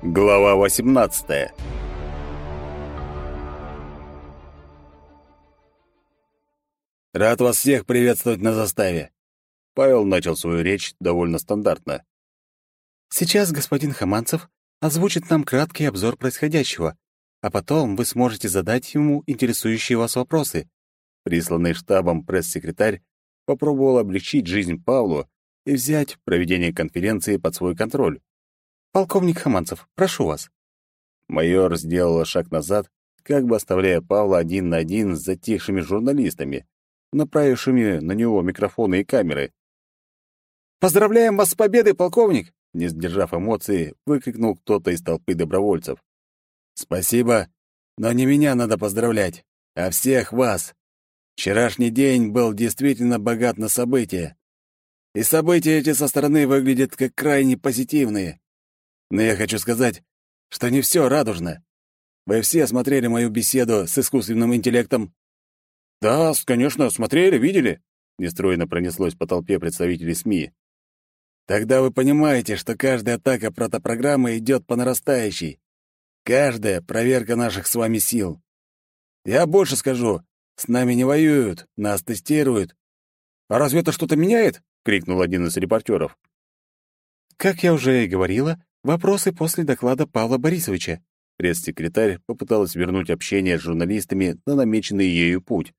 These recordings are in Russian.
Глава 18. Рад вас всех приветствовать на заставе. Павел начал свою речь довольно стандартно. Сейчас господин Хаманцев озвучит нам краткий обзор происходящего, а потом вы сможете задать ему интересующие вас вопросы. Присланный штабом пресс-секретарь попробовал облегчить жизнь Павлу и взять проведение конференции под свой контроль. «Полковник Хаманцев, прошу вас». Майор сделала шаг назад, как бы оставляя Павла один на один с затихшими журналистами, направившими на него микрофоны и камеры. «Поздравляем вас с победой, полковник!» Не сдержав эмоций, выкрикнул кто-то из толпы добровольцев. «Спасибо, но не меня надо поздравлять, а всех вас. Вчерашний день был действительно богат на события. И события эти со стороны выглядят как крайне позитивные. Но я хочу сказать, что не все радужно. Вы все смотрели мою беседу с искусственным интеллектом? Да, конечно, смотрели, видели. Нестройно пронеслось по толпе представителей СМИ. Тогда вы понимаете, что каждая атака протопрограммы идет по нарастающей. Каждая — проверка наших с вами сил. Я больше скажу, с нами не воюют, нас тестируют. «А разве это что-то меняет?» — крикнул один из репортеров. «Как я уже и говорила, Вопросы после доклада Павла Борисовича. Пресс-секретарь попыталась вернуть общение с журналистами на намеченный ею путь.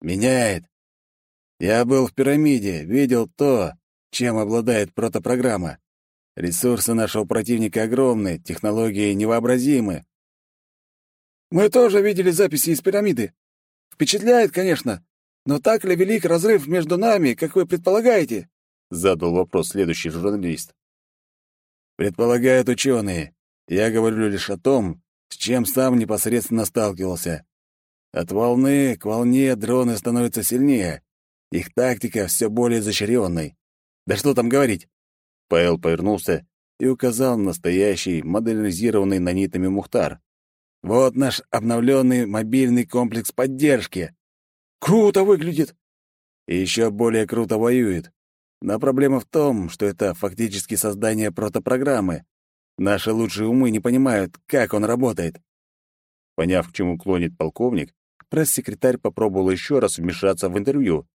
«Меняет. Я был в пирамиде, видел то, чем обладает протопрограмма. Ресурсы нашего противника огромны, технологии невообразимы. Мы тоже видели записи из пирамиды. Впечатляет, конечно, но так ли велик разрыв между нами, как вы предполагаете? Задал вопрос следующий журналист. Предполагают ученые. Я говорю лишь о том, с чем сам непосредственно сталкивался. От волны к волне дроны становятся сильнее. Их тактика все более изощренной. Да что там говорить? Павел повернулся и указал на настоящий модернизированный нанитами Мухтар. Вот наш обновленный мобильный комплекс поддержки. Круто выглядит. И еще более круто воюет. Но проблема в том, что это фактически создание протопрограммы. Наши лучшие умы не понимают, как он работает. Поняв, к чему клонит полковник, пресс-секретарь попробовал еще раз вмешаться в интервью.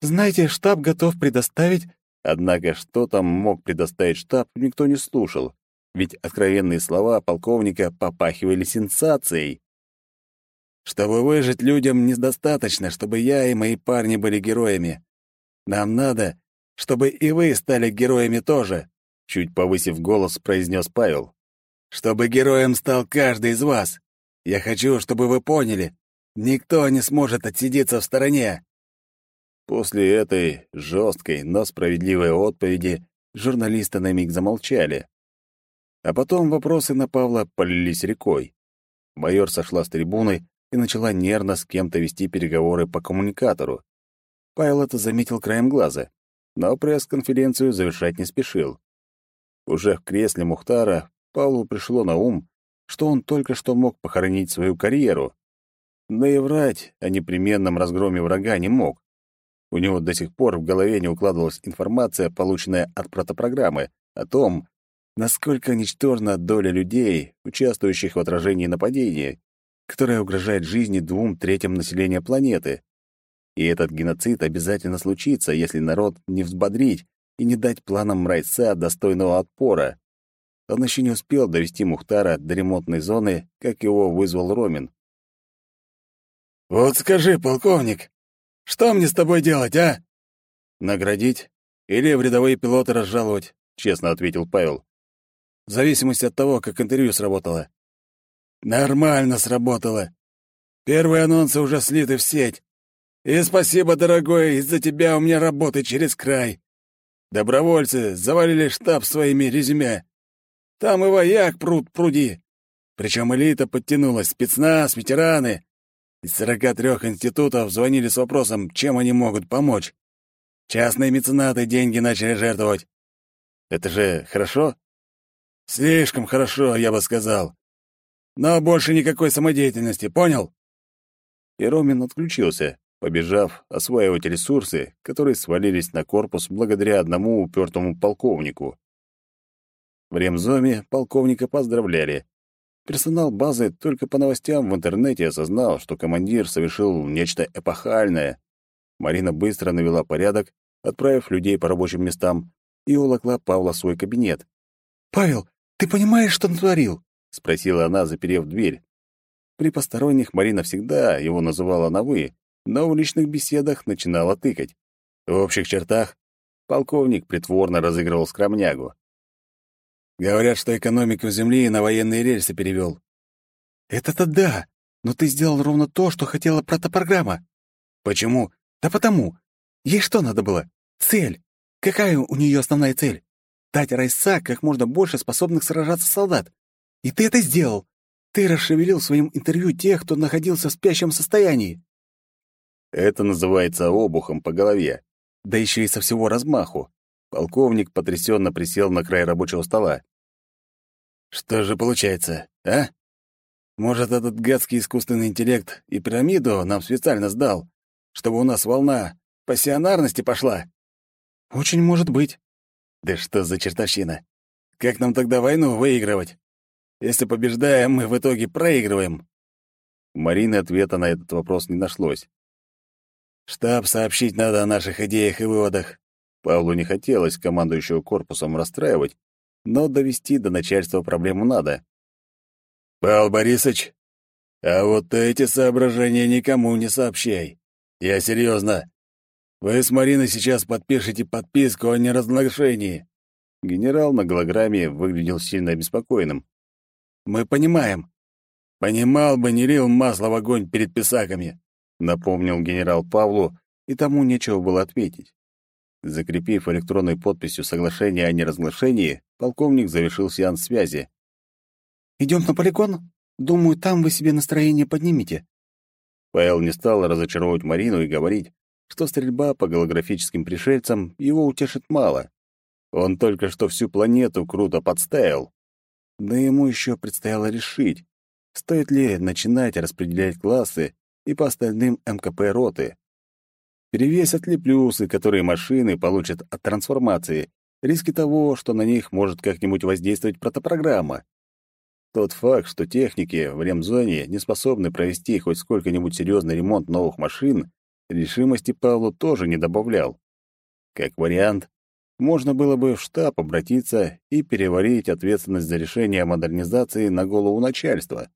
«Знаете, штаб готов предоставить...» Однако что там мог предоставить штаб, никто не слушал, ведь откровенные слова полковника попахивали сенсацией. «Чтобы выжить людям, недостаточно, чтобы я и мои парни были героями. Нам надо, чтобы и вы стали героями тоже», — чуть повысив голос, произнес Павел. «Чтобы героем стал каждый из вас. Я хочу, чтобы вы поняли, никто не сможет отсидеться в стороне». После этой жесткой, но справедливой отповеди журналисты на миг замолчали. А потом вопросы на Павла полились рекой. Майор сошла с трибуны и начала нервно с кем-то вести переговоры по коммуникатору. Павел это заметил краем глаза но пресс-конференцию завершать не спешил. Уже в кресле Мухтара Павлу пришло на ум, что он только что мог похоронить свою карьеру. Да и врать о непременном разгроме врага не мог. У него до сих пор в голове не укладывалась информация, полученная от протопрограммы, о том, насколько ничтожна доля людей, участвующих в отражении нападения, которое угрожает жизни двум третьим населения планеты. И этот геноцид обязательно случится, если народ не взбодрить и не дать планам Райса достойного отпора. Он еще не успел довести Мухтара до ремонтной зоны, как его вызвал Ромин. «Вот скажи, полковник, что мне с тобой делать, а?» «Наградить или в рядовые пилоты разжаловать», — честно ответил Павел. «В зависимости от того, как интервью сработало». «Нормально сработало. Первые анонсы уже слиты в сеть. И спасибо, дорогой, из-за тебя у меня работы через край. Добровольцы завалили штаб своими резюме. Там и вояк пруд пруди. Причем элита подтянулась, спецназ, ветераны. Из 43 институтов звонили с вопросом, чем они могут помочь. Частные меценаты деньги начали жертвовать. Это же хорошо? Слишком хорошо, я бы сказал. Но больше никакой самодеятельности, понял? и Ромин отключился, побежав осваивать ресурсы, которые свалились на корпус благодаря одному упертому полковнику. В ремзоме полковника поздравляли. Персонал базы только по новостям в интернете осознал, что командир совершил нечто эпохальное. Марина быстро навела порядок, отправив людей по рабочим местам, и уволокла Павла в свой кабинет. «Павел, ты понимаешь, что натворил?» — спросила она, заперев дверь. При посторонних Марина всегда его называла на «вы», но в личных беседах начинала тыкать. В общих чертах полковник притворно разыгрывал скромнягу. Говорят, что экономику Земли на военные рельсы перевел. Это-то да, но ты сделал ровно то, что хотела протопрограмма. Почему? Да потому. Ей что надо было? Цель. Какая у нее основная цель? Дать Райса как можно больше способных сражаться солдат. И ты это сделал. Ты расшевелил в своем интервью тех, кто находился в спящем состоянии. Это называется обухом по голове. Да еще и со всего размаху. Полковник потрясенно присел на край рабочего стола. Что же получается, а? Может, этот гадский искусственный интеллект и пирамиду нам специально сдал, чтобы у нас волна пассионарности пошла? Очень может быть. Да что за чертовщина? Как нам тогда войну выигрывать? Если побеждаем, мы в итоге проигрываем. У Марины ответа на этот вопрос не нашлось. Штаб сообщить надо о наших идеях и выводах. Павлу не хотелось командующего корпусом расстраивать, но довести до начальства проблему надо. «Павел Борисович, а вот эти соображения никому не сообщай. Я серьезно. Вы с Мариной сейчас подпишете подписку о неразглашении». Генерал на голограмме выглядел сильно обеспокоенным. «Мы понимаем. Понимал бы, не лил масло в огонь перед писаками напомнил генерал Павлу, и тому нечего было ответить. Закрепив электронной подписью соглашение о неразглашении, полковник завершил сеанс связи. «Идем на полигон? Думаю, там вы себе настроение поднимете». Павел не стал разочаровывать Марину и говорить, что стрельба по голографическим пришельцам его утешит мало. Он только что всю планету круто подставил. Да ему еще предстояло решить, стоит ли начинать распределять классы и по остальным МКП роты. Перевесят ли плюсы, которые машины получат от трансформации, риски того, что на них может как-нибудь воздействовать протопрограмма. Тот факт, что техники в ремзоне не способны провести хоть сколько-нибудь серьезный ремонт новых машин, решимости Павлу тоже не добавлял. Как вариант, можно было бы в штаб обратиться и переварить ответственность за решение о модернизации на голову начальства.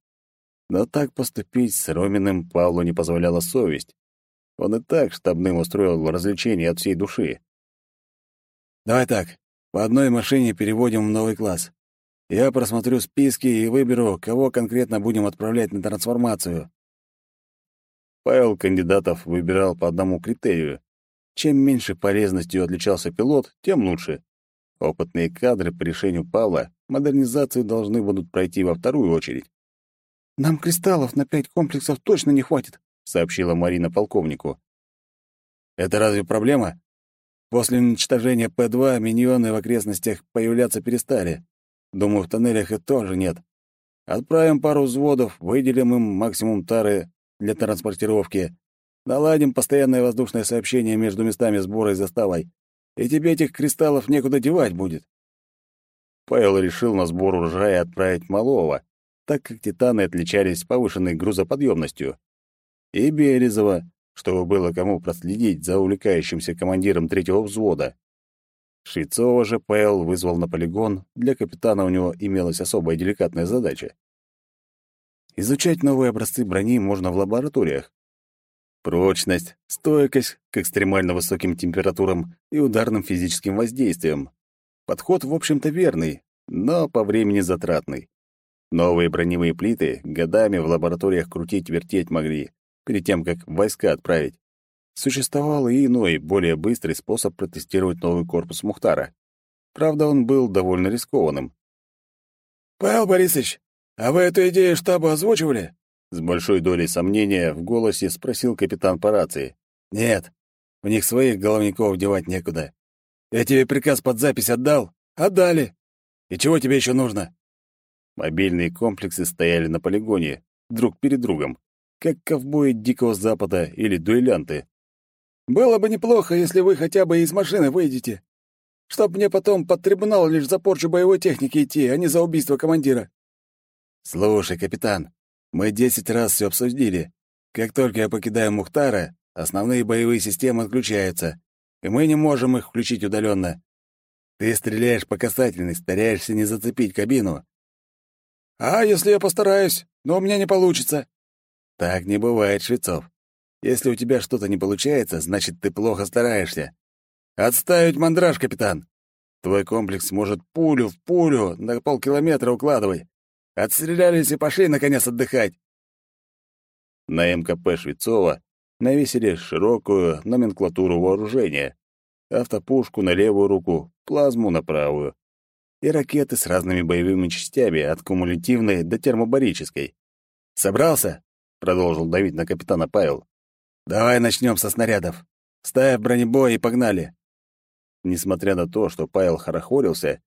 Но так поступить с Роминым Павлу не позволяла совесть. Он и так штабным устроил развлечение от всей души. «Давай так, по одной машине переводим в новый класс. Я просмотрю списки и выберу, кого конкретно будем отправлять на трансформацию». Павел кандидатов выбирал по одному критерию. Чем меньше полезностью отличался пилот, тем лучше. Опытные кадры по решению Павла модернизацию должны будут пройти во вторую очередь. «Нам кристаллов на пять комплексов точно не хватит», — сообщила Марина полковнику. «Это разве проблема? После уничтожения П-2 миньоны в окрестностях появляться перестали. Думаю, в тоннелях и тоже нет. Отправим пару взводов, выделим им максимум тары для транспортировки, наладим постоянное воздушное сообщение между местами сбора и заставой, и тебе этих кристаллов некуда девать будет». Павел решил на сбор урожая отправить малого, так как титаны отличались повышенной грузоподъемностью. И Березова, чтобы было кому проследить за увлекающимся командиром третьего взвода. Швецова же Пэл вызвал на полигон, для капитана у него имелась особая деликатная задача. Изучать новые образцы брони можно в лабораториях. Прочность, стойкость к экстремально высоким температурам и ударным физическим воздействиям. Подход, в общем-то, верный, но по времени затратный. Новые броневые плиты годами в лабораториях крутить-вертеть могли, перед тем, как войска отправить. Существовал и иной, более быстрый способ протестировать новый корпус Мухтара. Правда, он был довольно рискованным. «Павел Борисович, а вы эту идею штабу озвучивали?» С большой долей сомнения в голосе спросил капитан по рации. «Нет, у них своих головников девать некуда. Я тебе приказ под запись отдал? Отдали. И чего тебе еще нужно?» Мобильные комплексы стояли на полигоне, друг перед другом. Как ковбои Дикого Запада или дуэлянты. «Было бы неплохо, если вы хотя бы из машины выйдете, чтоб мне потом под трибунал лишь за порчу боевой техники идти, а не за убийство командира». «Слушай, капитан, мы десять раз все обсудили. Как только я покидаю Мухтара, основные боевые системы отключаются, и мы не можем их включить удаленно. Ты стреляешь по касательной, стараешься не зацепить кабину. А если я постараюсь, но у меня не получится? Так не бывает, Швецов. Если у тебя что-то не получается, значит, ты плохо стараешься. Отставить мандраж, капитан. Твой комплекс может пулю в пулю на полкилометра укладывай. Отстрелялись и пошли, наконец, отдыхать. На МКП Швецова навесили широкую номенклатуру вооружения. Автопушку на левую руку, плазму на правую. И ракеты с разными боевыми частями, от кумулятивной до термобарической. «Собрался?» — продолжил давить на капитана Павел. «Давай начнем со снарядов. Ставь бронебой и погнали!» Несмотря на то, что Павел хорохорился,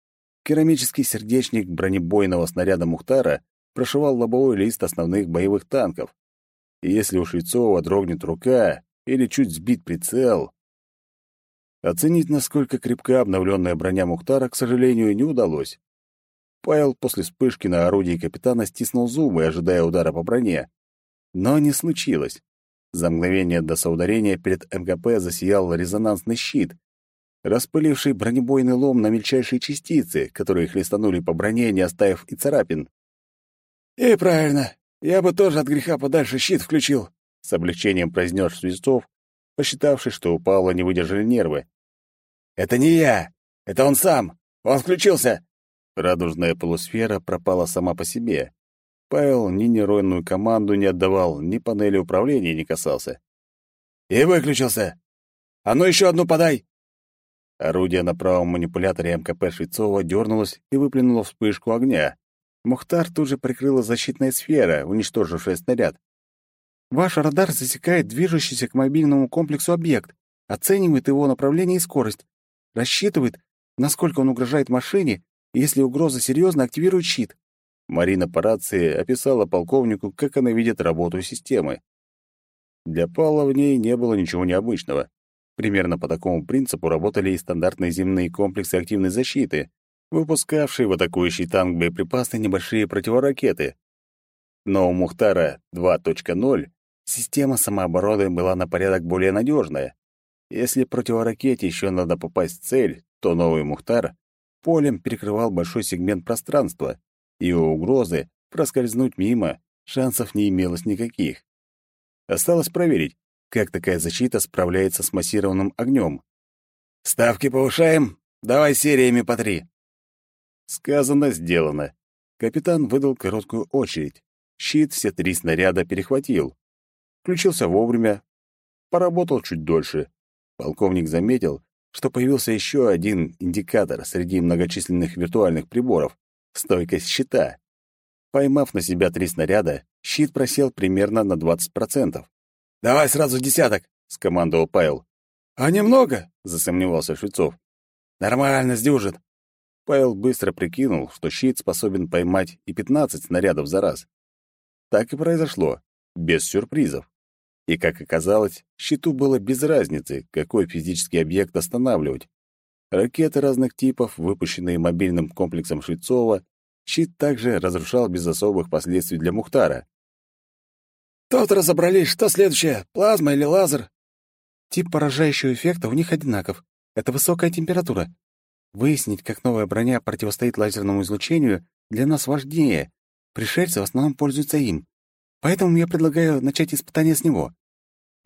керамический сердечник бронебойного снаряда Мухтара прошивал лобовой лист основных боевых танков. И если у Швецова дрогнет рука или чуть сбит прицел... Оценить, насколько крепка обновленная броня Мухтара, к сожалению, не удалось. Павел после вспышки на орудии капитана стиснул зубы, ожидая удара по броне. Но не случилось. За мгновение до соударения перед МКП засиял резонансный щит, распыливший бронебойный лом на мельчайшие частицы, которые хлестанули по броне, не оставив и царапин. «И правильно. Я бы тоже от греха подальше щит включил», — с облегчением произнес Свистов, посчитавший, что у Павла не выдержали нервы. «Это не я! Это он сам! Он включился!» Радужная полусфера пропала сама по себе. Павел ни нейронную команду не отдавал, ни панели управления не касался. «И выключился! А ну еще одну подай!» Орудие на правом манипуляторе МКП Швецова дернулось и выплюнуло вспышку огня. Мухтар тут же прикрыла защитная сфера, уничтожившая снаряд. «Ваш радар засекает движущийся к мобильному комплексу объект, оценивает его направление и скорость, рассчитывает, насколько он угрожает машине, и если угроза серьезна, активирует щит. Марина по рации описала полковнику, как она видит работу системы. Для Павла в ней не было ничего необычного. Примерно по такому принципу работали и стандартные земные комплексы активной защиты, выпускавшие в атакующий танк боеприпасы небольшие противоракеты. Но у Мухтара 2.0 система самообороны была на порядок более надежная. Если противоракете еще надо попасть в цель, то новый Мухтар полем перекрывал большой сегмент пространства, и у угрозы проскользнуть мимо шансов не имелось никаких. Осталось проверить, как такая защита справляется с массированным огнем. «Ставки повышаем? Давай сериями по три!» Сказано, сделано. Капитан выдал короткую очередь. Щит все три снаряда перехватил. Включился вовремя. Поработал чуть дольше. Полковник заметил, что появился еще один индикатор среди многочисленных виртуальных приборов — стойкость щита. Поймав на себя три снаряда, щит просел примерно на 20%. «Давай сразу десяток!» — скомандовал Павел. «А немного?» — засомневался Швецов. «Нормально, сдюжит». Павел быстро прикинул, что щит способен поймать и 15 снарядов за раз. Так и произошло, без сюрпризов. И, как оказалось, щиту было без разницы, какой физический объект останавливать. Ракеты разных типов, выпущенные мобильным комплексом Швецова, щит также разрушал без особых последствий для Мухтара. «Тут разобрались, что следующее, плазма или лазер?» Тип поражающего эффекта у них одинаков. Это высокая температура. Выяснить, как новая броня противостоит лазерному излучению, для нас важнее. Пришельцы в основном пользуются им. Поэтому я предлагаю начать испытание с него».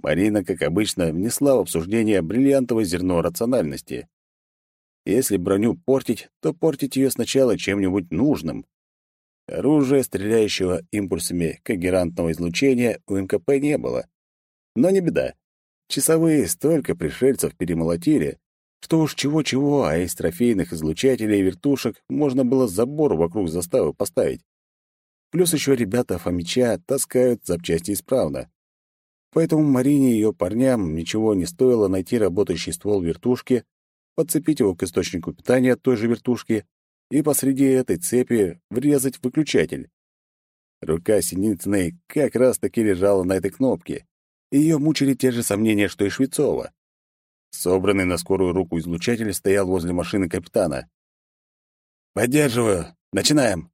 Марина, как обычно, внесла в обсуждение бриллиантовое зерно рациональности. Если броню портить, то портить ее сначала чем-нибудь нужным. Оружия, стреляющего импульсами когерантного излучения, у МКП не было. Но не беда. Часовые столько пришельцев перемолотили, что уж чего-чего, а из трофейных излучателей и вертушек можно было забор вокруг заставы поставить. Плюс еще ребята Фомича таскают запчасти исправно. Поэтому Марине и ее парням ничего не стоило найти работающий ствол вертушки, подцепить его к источнику питания той же вертушки и посреди этой цепи врезать выключатель. Рука Синицыной как раз-таки лежала на этой кнопке. Ее мучили те же сомнения, что и Швецова. Собранный на скорую руку излучатель стоял возле машины капитана. «Поддерживаю. Начинаем!»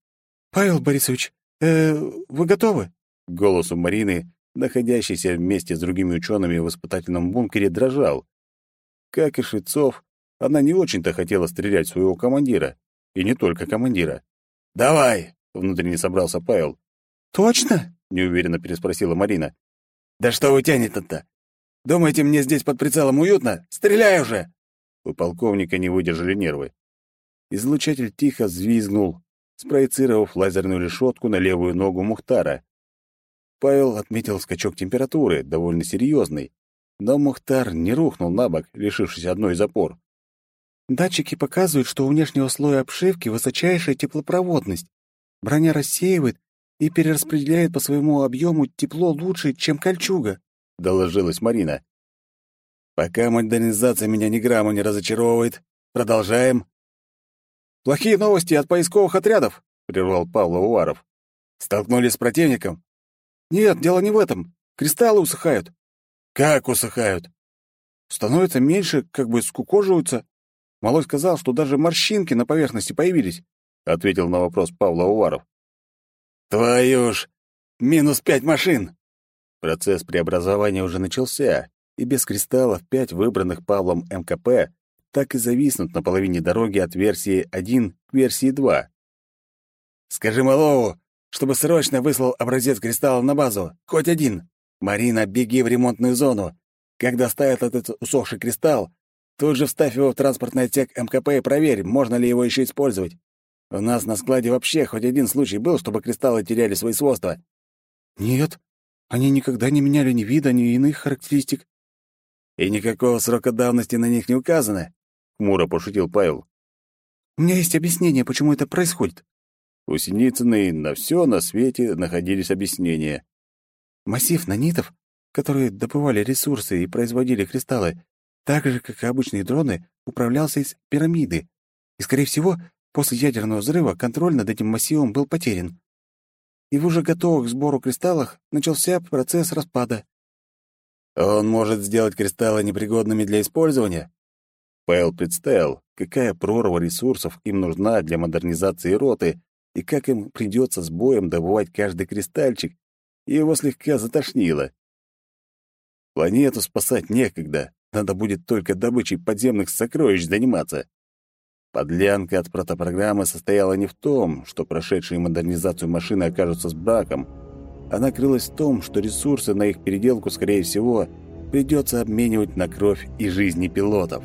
«Павел Борисович, э, вы готовы?» Голос у Марины, находящейся вместе с другими учеными в испытательном бункере, дрожал. Как и Швецов, она не очень-то хотела стрелять своего командира. И не только командира. «Давай!» — внутренне собрался Павел. «Точно?» — неуверенно переспросила Марина. «Да что вы тянете-то? Думаете, мне здесь под прицелом уютно? Стреляй уже!» У полковника не выдержали нервы. Излучатель тихо взвизгнул, спроецировав лазерную решетку на левую ногу Мухтара. Павел отметил скачок температуры, довольно серьезный, но Мухтар не рухнул на бок, лишившись одной из опор. «Датчики показывают, что у внешнего слоя обшивки высочайшая теплопроводность. Броня рассеивает и перераспределяет по своему объему тепло лучше, чем кольчуга», — доложилась Марина. «Пока модернизация меня ни грамма не разочаровывает. Продолжаем». «Плохие новости от поисковых отрядов», — прервал Павла Уваров. «Столкнулись с противником?» «Нет, дело не в этом. Кристаллы усыхают». «Как усыхают?» «Становятся меньше, как бы скукоживаются. Малой сказал, что даже морщинки на поверхности появились», — ответил на вопрос Павла Уваров. «Твою ж! Минус пять машин!» Процесс преобразования уже начался, и без кристаллов пять выбранных Павлом МКП так и зависнут на половине дороги от версии 1 к версии 2. «Скажи Малову, чтобы срочно выслал образец кристалла на базу, хоть один. Марина, беги в ремонтную зону. Когда ставят этот усохший кристалл, тут же вставь его в транспортный отсек МКП и проверь, можно ли его еще использовать. У нас на складе вообще хоть один случай был, чтобы кристаллы теряли свои свойства. Нет, они никогда не меняли ни вида, ни иных характеристик. И никакого срока давности на них не указано, хмуро пошутил Павел. У меня есть объяснение, почему это происходит. У Синицыной на все на свете находились объяснения. Массив нанитов, которые добывали ресурсы и производили кристаллы, так же, как и обычные дроны, управлялся из пирамиды. И, скорее всего, После ядерного взрыва контроль над этим массивом был потерян. И в уже готовых к сбору кристаллах начался процесс распада. «Он может сделать кристаллы непригодными для использования?» Пэл представил, какая прорва ресурсов им нужна для модернизации роты и как им придется с боем добывать каждый кристальчик, и его слегка затошнило. Планету спасать некогда, надо будет только добычей подземных сокровищ заниматься. Подлянка от протопрограммы состояла не в том, что прошедшие модернизацию машины окажутся с браком. Она крылась в том, что ресурсы на их переделку, скорее всего, придется обменивать на кровь и жизни пилотов.